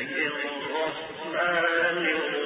والذين يصلون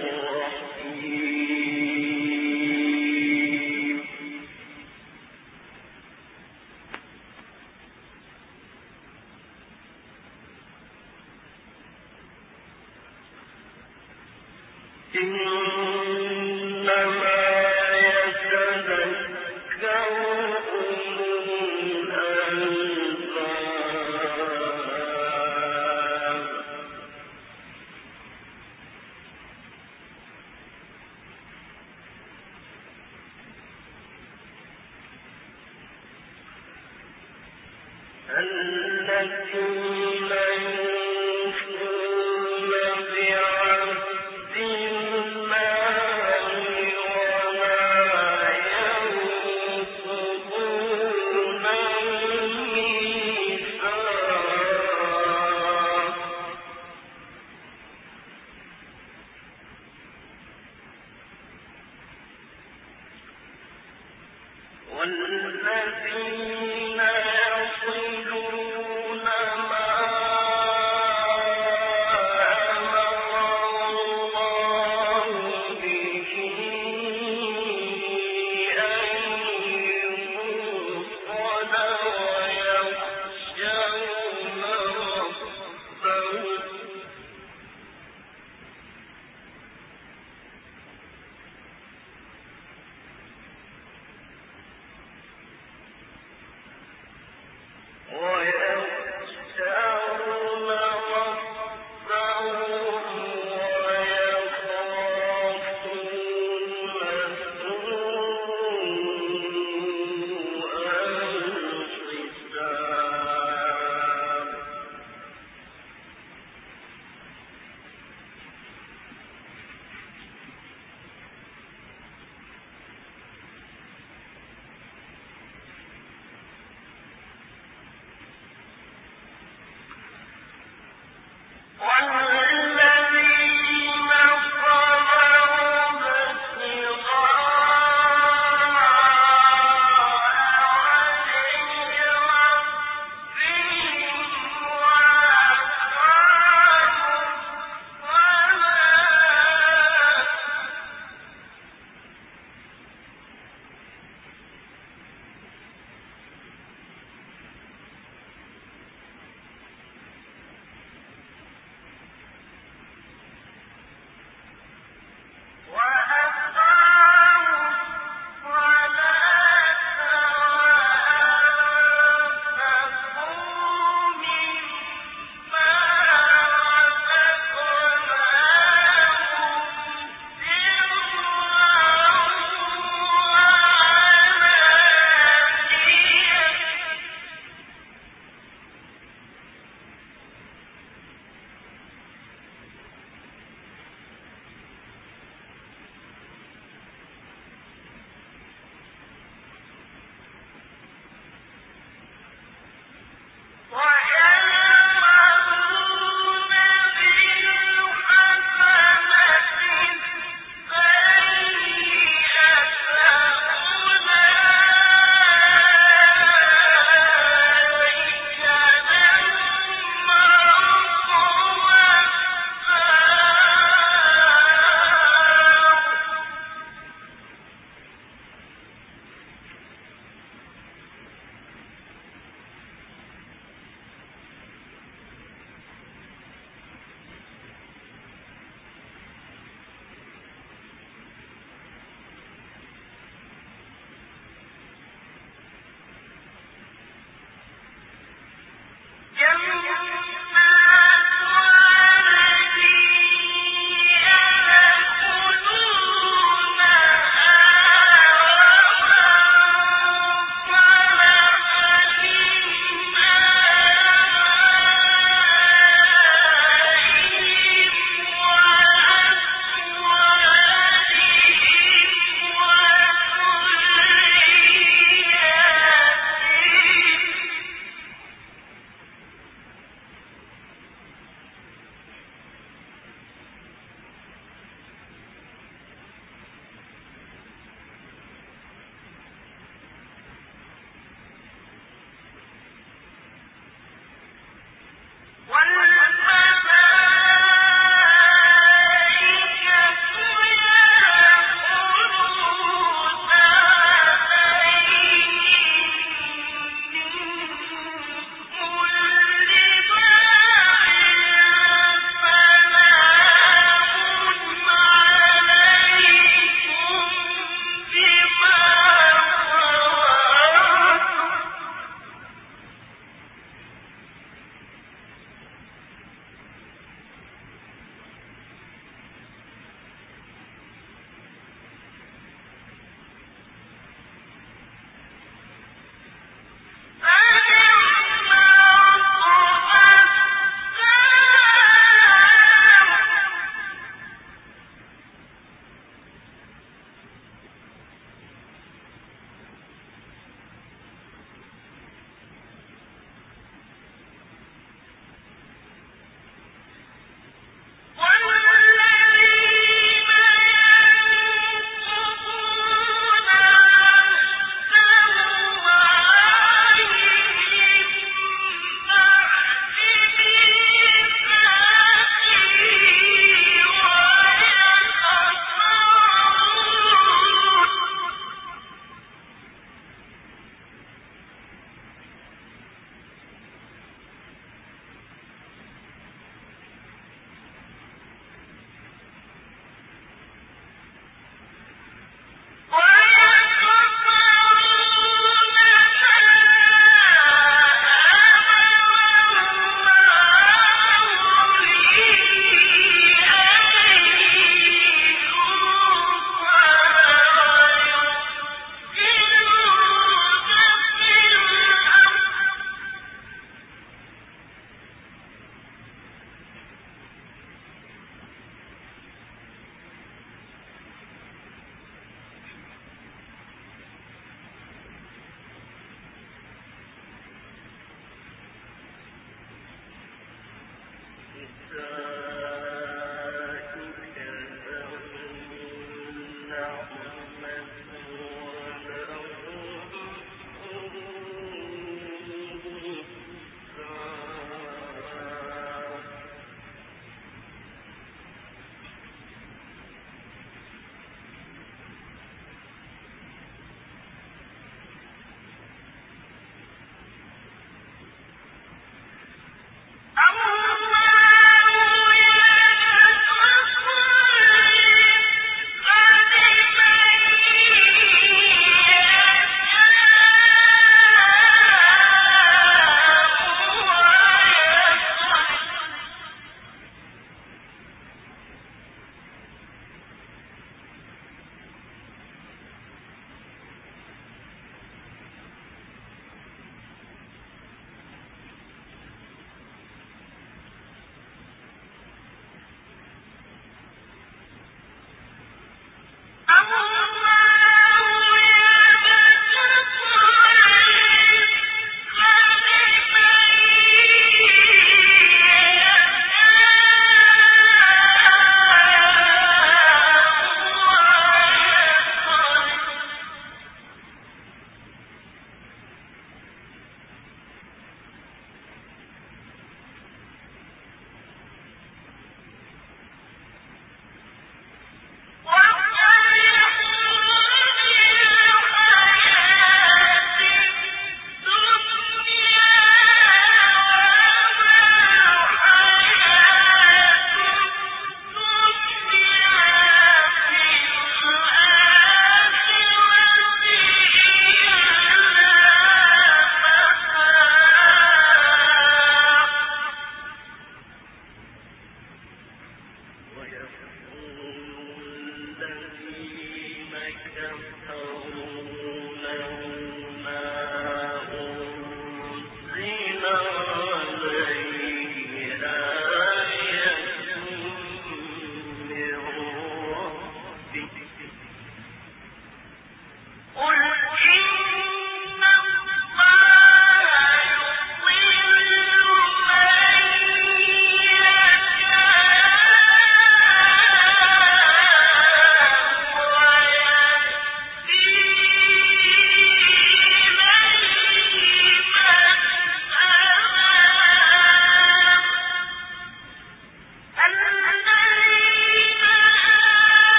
Yeah.